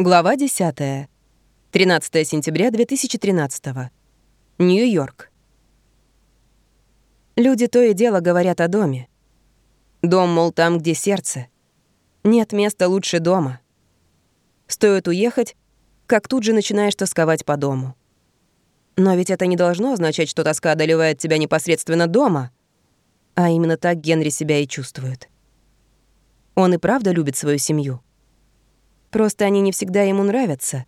Глава 10. 13 сентября 2013. Нью-Йорк. Люди то и дело говорят о доме. Дом, мол, там, где сердце. Нет места лучше дома. Стоит уехать, как тут же начинаешь тосковать по дому. Но ведь это не должно означать, что тоска одолевает тебя непосредственно дома. А именно так Генри себя и чувствует. Он и правда любит свою семью. Просто они не всегда ему нравятся.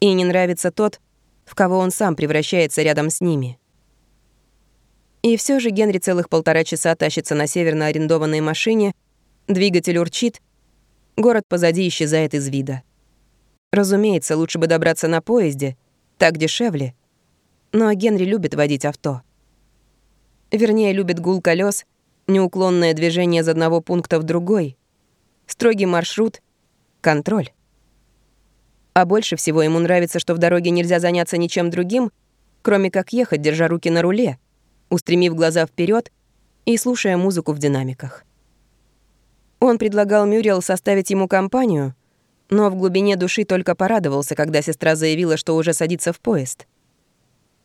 И не нравится тот, в кого он сам превращается рядом с ними. И все же Генри целых полтора часа тащится на север на арендованной машине, двигатель урчит, город позади исчезает из вида. Разумеется, лучше бы добраться на поезде, так дешевле. Но Генри любит водить авто. Вернее, любит гул колес, неуклонное движение из одного пункта в другой, строгий маршрут контроль. А больше всего ему нравится, что в дороге нельзя заняться ничем другим, кроме как ехать, держа руки на руле, устремив глаза вперед и слушая музыку в динамиках. Он предлагал Мюрриел составить ему компанию, но в глубине души только порадовался, когда сестра заявила, что уже садится в поезд.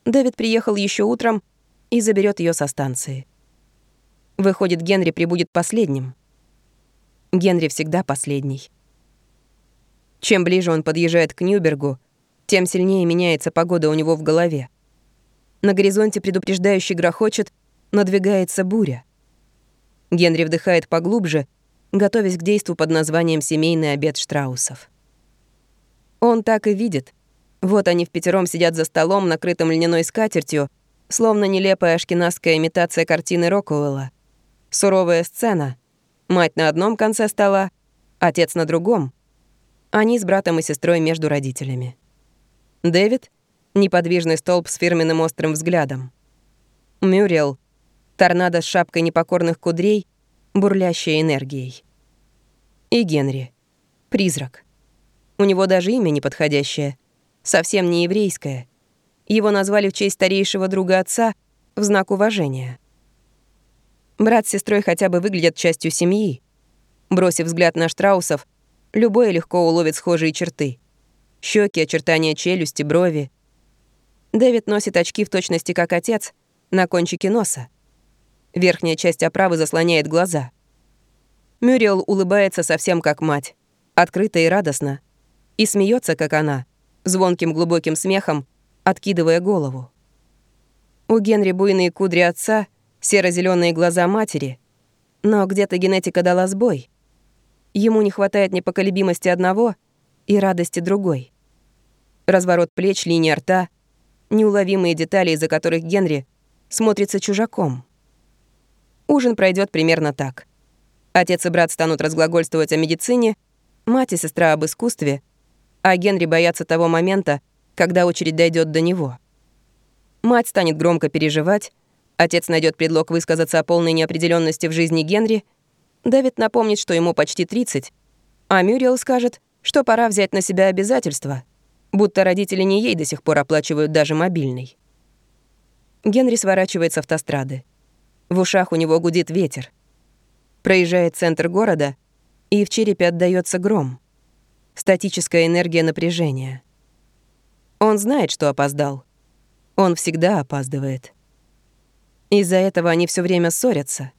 Дэвид приехал еще утром и заберет ее со станции. Выходит, Генри прибудет последним. Генри всегда последний. Чем ближе он подъезжает к Ньюбергу, тем сильнее меняется погода у него в голове. На горизонте предупреждающий грохочет, надвигается буря. Генри вдыхает поглубже, готовясь к действу под названием «Семейный обед Штраусов». Он так и видит. Вот они в пятером сидят за столом, накрытым льняной скатертью, словно нелепая ашкеназская имитация картины Рокуэлла. Суровая сцена. Мать на одном конце стола, отец на другом — они с братом и сестрой между родителями. Дэвид — неподвижный столб с фирменным острым взглядом. Мюрриел — торнадо с шапкой непокорных кудрей, бурлящей энергией. И Генри — призрак. У него даже имя неподходящее, совсем не еврейское. Его назвали в честь старейшего друга отца в знак уважения. Брат с сестрой хотя бы выглядят частью семьи. Бросив взгляд на Штраусов — Любой легко уловит схожие черты. Щеки, очертания челюсти, брови. Дэвид носит очки в точности как отец, на кончике носа. Верхняя часть оправы заслоняет глаза. Мюрриел улыбается совсем как мать, открыто и радостно, и смеется, как она, звонким глубоким смехом, откидывая голову. У Генри буйные кудри отца, серо зеленые глаза матери, но где-то генетика дала сбой — Ему не хватает непоколебимости одного и радости другой. Разворот плеч, линия рта, неуловимые детали, из-за которых Генри смотрится чужаком. Ужин пройдет примерно так. Отец и брат станут разглагольствовать о медицине, мать и сестра об искусстве, а Генри боятся того момента, когда очередь дойдет до него. Мать станет громко переживать, отец найдет предлог высказаться о полной неопределенности в жизни Генри — Дэвид напомнит, что ему почти 30, а Мюрриел скажет, что пора взять на себя обязательства, будто родители не ей до сих пор оплачивают даже мобильный. Генри сворачивает с автострады. В ушах у него гудит ветер. Проезжает центр города, и в черепе отдаётся гром. Статическая энергия напряжения. Он знает, что опоздал. Он всегда опаздывает. Из-за этого они все время ссорятся —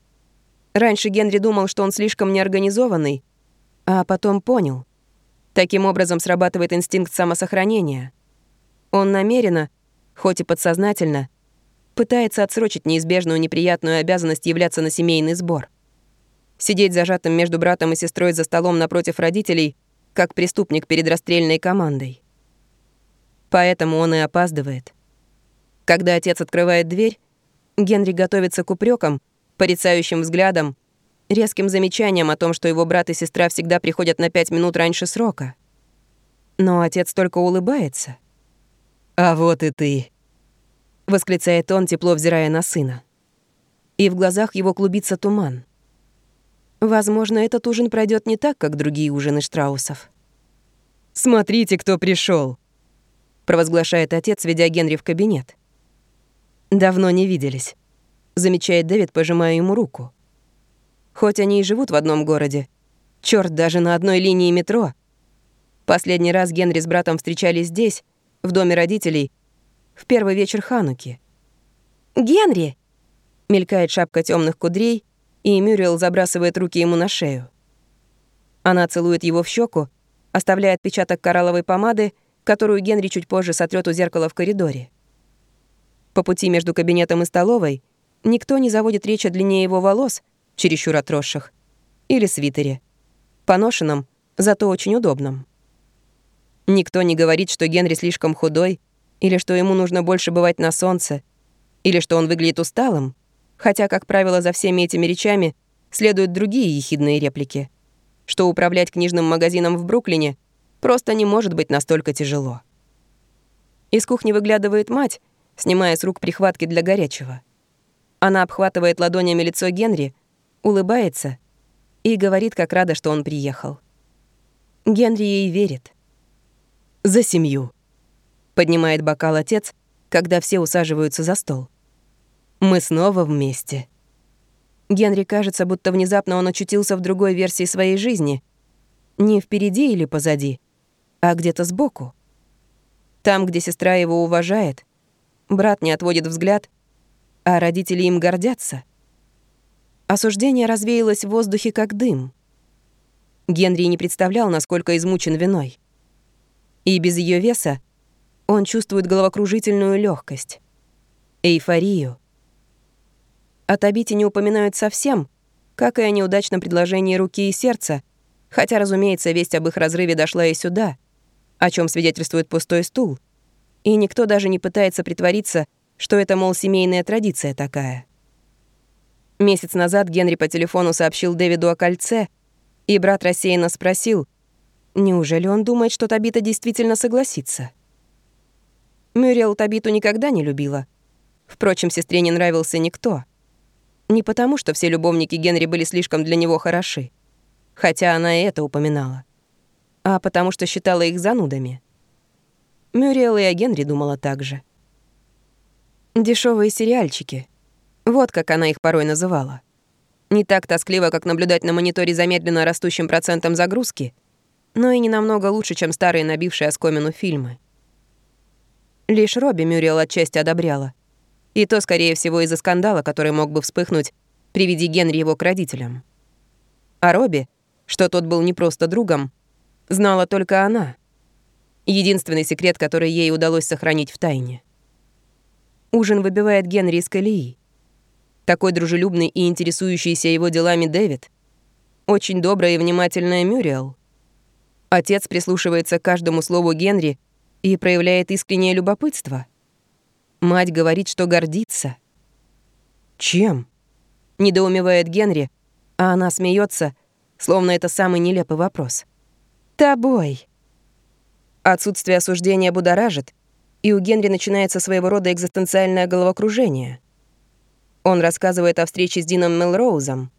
Раньше Генри думал, что он слишком неорганизованный, а потом понял. Таким образом срабатывает инстинкт самосохранения. Он намеренно, хоть и подсознательно, пытается отсрочить неизбежную неприятную обязанность являться на семейный сбор. Сидеть зажатым между братом и сестрой за столом напротив родителей, как преступник перед расстрельной командой. Поэтому он и опаздывает. Когда отец открывает дверь, Генри готовится к упрекам, порицающим взглядом, резким замечанием о том, что его брат и сестра всегда приходят на пять минут раньше срока. Но отец только улыбается. «А вот и ты», — восклицает он, тепло взирая на сына. И в глазах его клубится туман. Возможно, этот ужин пройдет не так, как другие ужины Штраусов. «Смотрите, кто пришел, провозглашает отец, ведя Генри в кабинет. Давно не виделись замечает Дэвид, пожимая ему руку. Хоть они и живут в одном городе, черт, даже на одной линии метро. Последний раз Генри с братом встречались здесь, в доме родителей, в первый вечер Хануки. «Генри!» — мелькает шапка темных кудрей, и Мюрриел забрасывает руки ему на шею. Она целует его в щеку, оставляя отпечаток коралловой помады, которую Генри чуть позже сотрет у зеркала в коридоре. По пути между кабинетом и столовой никто не заводит речь о длине его волос, чересчур отросших, или свитере, поношенном, зато очень удобном. Никто не говорит, что Генри слишком худой, или что ему нужно больше бывать на солнце, или что он выглядит усталым, хотя, как правило, за всеми этими речами следуют другие ехидные реплики, что управлять книжным магазином в Бруклине просто не может быть настолько тяжело. Из кухни выглядывает мать, снимая с рук прихватки для горячего. Она обхватывает ладонями лицо Генри, улыбается и говорит, как рада, что он приехал. Генри ей верит. «За семью», — поднимает бокал отец, когда все усаживаются за стол. «Мы снова вместе». Генри кажется, будто внезапно он очутился в другой версии своей жизни. Не впереди или позади, а где-то сбоку. Там, где сестра его уважает, брат не отводит взгляд, а родители им гордятся. Осуждение развеялось в воздухе, как дым. Генри не представлял, насколько измучен виной. И без ее веса он чувствует головокружительную легкость, эйфорию. О Табите не упоминают совсем, как и о неудачном предложении руки и сердца, хотя, разумеется, весть об их разрыве дошла и сюда, о чем свидетельствует пустой стул. И никто даже не пытается притвориться, что это, мол, семейная традиция такая. Месяц назад Генри по телефону сообщил Дэвиду о кольце, и брат рассеянно спросил, Неужели он думает, что Табита действительно согласится? Мюрриел Табиту никогда не любила. Впрочем, сестре не нравился никто. Не потому, что все любовники Генри были слишком для него хороши, хотя она и это упоминала, а потому что считала их занудами. Мюрриел и о Генри думала так же. Дешевые сериальчики. Вот как она их порой называла. Не так тоскливо, как наблюдать на мониторе замедленно растущим процентом загрузки — но и не намного лучше, чем старые набившие оскомину фильмы. Лишь Робби Мюрриел отчасти одобряла. И то, скорее всего, из-за скандала, который мог бы вспыхнуть, приведи Генри его к родителям. А Робби, что тот был не просто другом, знала только она. Единственный секрет, который ей удалось сохранить в тайне. Ужин выбивает Генри из колеи. Такой дружелюбный и интересующийся его делами Дэвид. Очень добрая и внимательная Мюрриел — Отец прислушивается к каждому слову Генри и проявляет искреннее любопытство. Мать говорит, что гордится. «Чем?» — недоумевает Генри, а она смеется, словно это самый нелепый вопрос. «Тобой». Отсутствие осуждения будоражит, и у Генри начинается своего рода экзистенциальное головокружение. Он рассказывает о встрече с Дином Мелроузом.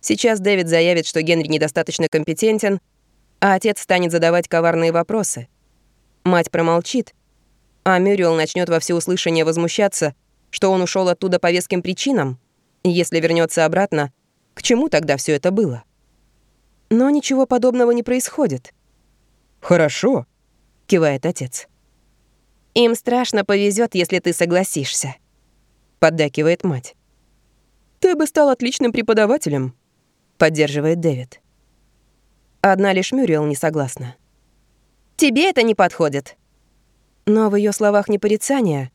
Сейчас Дэвид заявит, что Генри недостаточно компетентен — а отец станет задавать коварные вопросы. Мать промолчит, а Мюрриел начнет во всеуслышание возмущаться, что он ушел оттуда по веским причинам, и если вернется обратно, к чему тогда все это было? Но ничего подобного не происходит. «Хорошо», — кивает отец. «Им страшно повезет, если ты согласишься», — поддакивает мать. «Ты бы стал отличным преподавателем», — поддерживает Дэвид. Одна лишь Мюрриел не согласна. «Тебе это не подходит». Но в ее словах не порицание,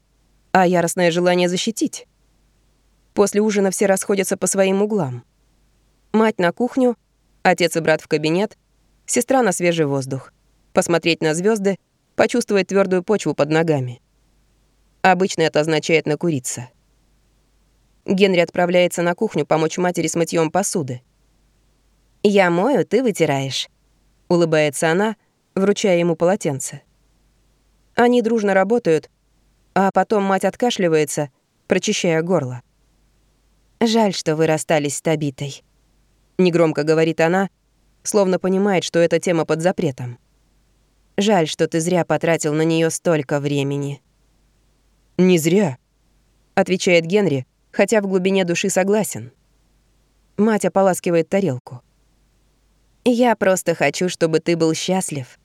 а яростное желание защитить. После ужина все расходятся по своим углам. Мать на кухню, отец и брат в кабинет, сестра на свежий воздух. Посмотреть на звезды, почувствовать твердую почву под ногами. Обычно это означает накуриться. Генри отправляется на кухню помочь матери с мытьем посуды. «Я мою, ты вытираешь», — улыбается она, вручая ему полотенце. Они дружно работают, а потом мать откашливается, прочищая горло. «Жаль, что вы расстались с Табитой», — негромко говорит она, словно понимает, что эта тема под запретом. «Жаль, что ты зря потратил на нее столько времени». «Не зря», — отвечает Генри, хотя в глубине души согласен. Мать ополаскивает тарелку. Я просто хочу, чтобы ты был счастлив.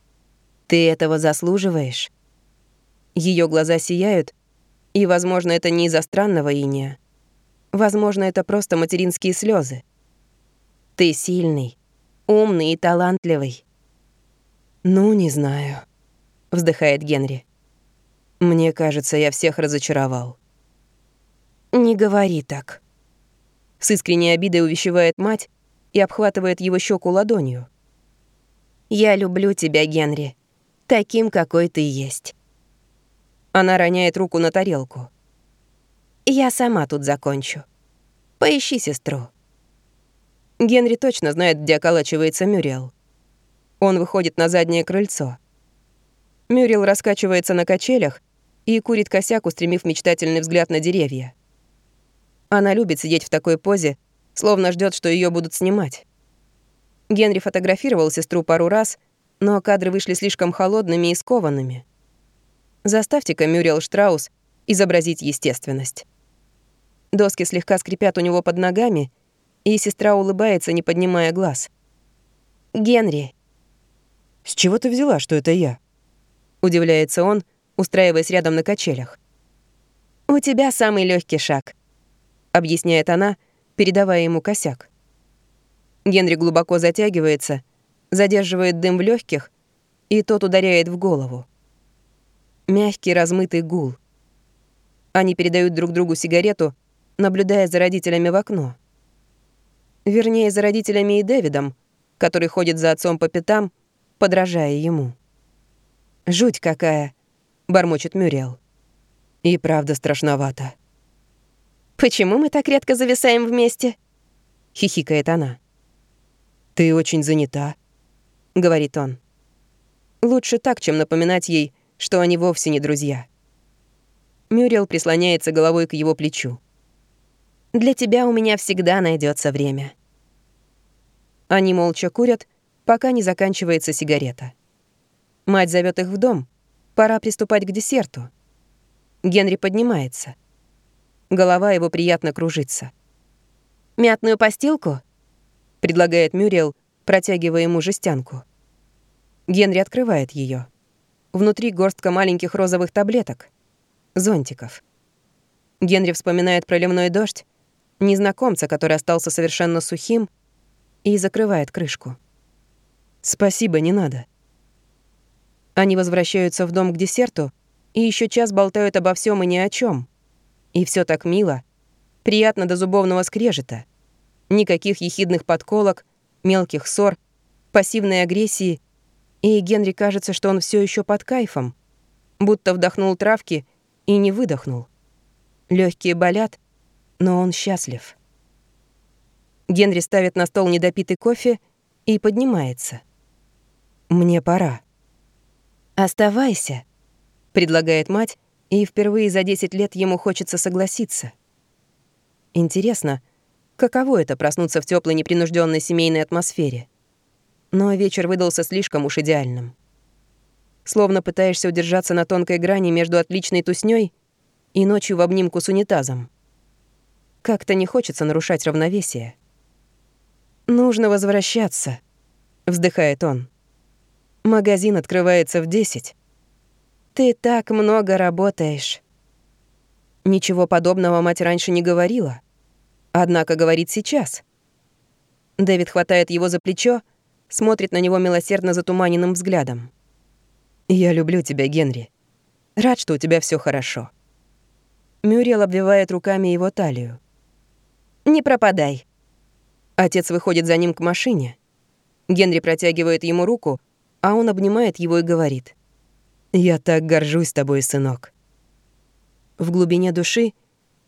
Ты этого заслуживаешь. Ее глаза сияют, и, возможно, это не из-за странного иния. Возможно, это просто материнские слезы. Ты сильный, умный и талантливый. Ну, не знаю, вздыхает Генри. Мне кажется, я всех разочаровал. Не говори так. С искренней обидой увещевает мать и обхватывает его щеку ладонью. Я люблю тебя, Генри, таким, какой ты есть. Она роняет руку на тарелку. Я сама тут закончу. Поищи сестру. Генри точно знает, где околачивается Мюрриел. Он выходит на заднее крыльцо. Мюрриел раскачивается на качелях и курит косяк, устремив мечтательный взгляд на деревья. Она любит сидеть в такой позе, словно ждет, что ее будут снимать. Генри фотографировал сестру пару раз, но кадры вышли слишком холодными и скованными. Заставьте-ка Мюрриел Штраус изобразить естественность. Доски слегка скрипят у него под ногами, и сестра улыбается, не поднимая глаз. «Генри». «С чего ты взяла, что это я?» Удивляется он, устраиваясь рядом на качелях. «У тебя самый легкий шаг», — объясняет она, передавая ему косяк. Генри глубоко затягивается, задерживает дым в легких, и тот ударяет в голову. Мягкий размытый гул. Они передают друг другу сигарету, наблюдая за родителями в окно. Вернее, за родителями и Дэвидом, который ходит за отцом по пятам, подражая ему. «Жуть какая!» — бормочет Мюрриел. «И правда страшновато». «Почему мы так редко зависаем вместе?» — хихикает она. «Ты очень занята», — говорит он. Лучше так, чем напоминать ей, что они вовсе не друзья. Мюрриел прислоняется головой к его плечу. Для тебя у меня всегда найдется время». Они молча курят, пока не заканчивается сигарета. Мать зовет их в дом. Пора приступать к десерту. Генри поднимается. Голова его приятно кружится. «Мятную постилку?» — предлагает Мюрриел, протягивая ему жестянку. Генри открывает ее. Внутри горстка маленьких розовых таблеток. Зонтиков. Генри вспоминает проливной дождь, незнакомца, который остался совершенно сухим, и закрывает крышку. «Спасибо, не надо». Они возвращаются в дом к десерту и еще час болтают обо всем и ни о чем. И все так мило, приятно до зубовного скрежета. Никаких ехидных подколок, мелких ссор, пассивной агрессии, и Генри кажется, что он все еще под кайфом, будто вдохнул травки и не выдохнул. Легкие болят, но он счастлив. Генри ставит на стол недопитый кофе и поднимается. «Мне пора». «Оставайся», — предлагает мать, и впервые за 10 лет ему хочется согласиться. Интересно, каково это проснуться в теплой непринужденной семейной атмосфере? Но вечер выдался слишком уж идеальным. Словно пытаешься удержаться на тонкой грани между отличной туснёй и ночью в обнимку с унитазом. Как-то не хочется нарушать равновесие. «Нужно возвращаться», — вздыхает он. «Магазин открывается в десять. Ты так много работаешь». Ничего подобного мать раньше не говорила. Однако говорит сейчас. Дэвид хватает его за плечо, смотрит на него милосердно затуманенным взглядом. «Я люблю тебя, Генри. Рад, что у тебя все хорошо». Мюрриел обвивает руками его талию. «Не пропадай». Отец выходит за ним к машине. Генри протягивает ему руку, а он обнимает его и говорит. «Я так горжусь тобой, сынок». В глубине души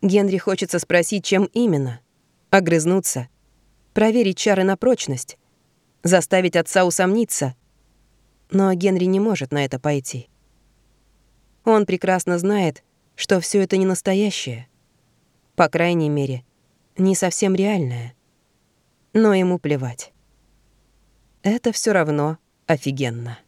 Генри хочется спросить, чем именно. Огрызнуться. Проверить чары на прочность. Заставить отца усомниться. Но Генри не может на это пойти. Он прекрасно знает, что все это не настоящее. По крайней мере, не совсем реальное. Но ему плевать. Это все равно офигенно.